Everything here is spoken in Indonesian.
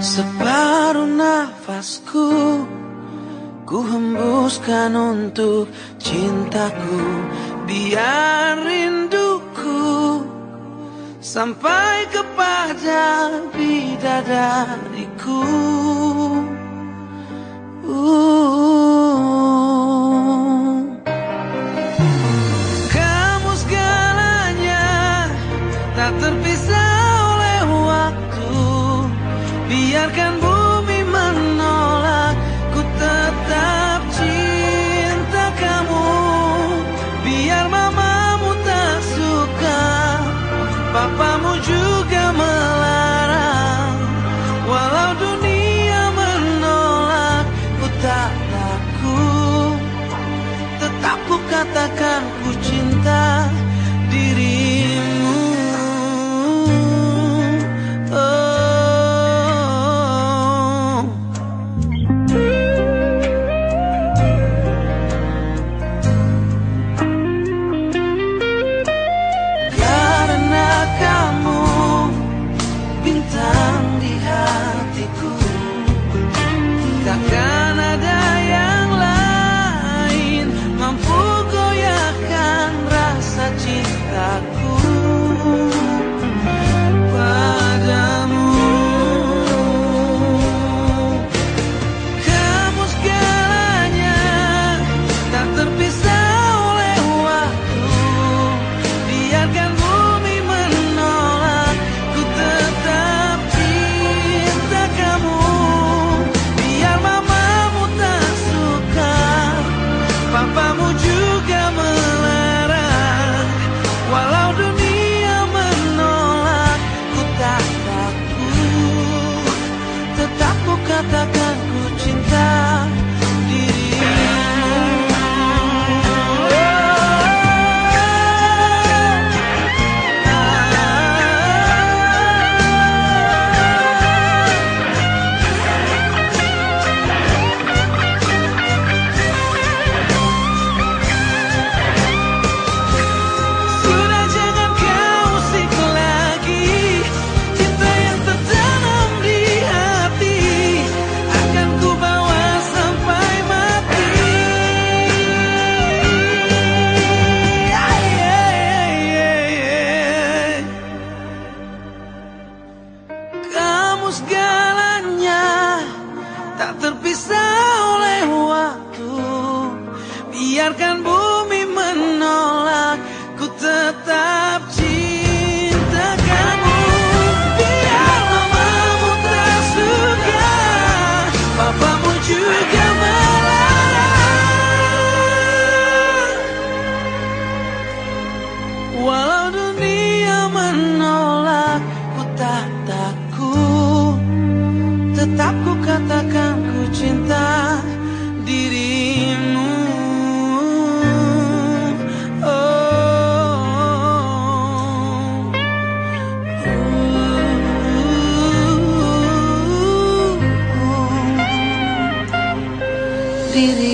Separuh nafasku Ku hembuskan untuk cintaku Biar rinduku Sampai kepada bidadariku. Kamu segalanya Tak terpisah oleh waktu Biarkan bumi menolak Ku tetap cinta kamu. Biar mamamu tak suka Papamu juga melarang. Walau dunia menolak Ku tak takut. Tetap ku katakan katakan segalanya Tak terpisah oleh waktu. Biarkan bumi Tetap ku katakan ku cinta dirimu Oh. Dirimu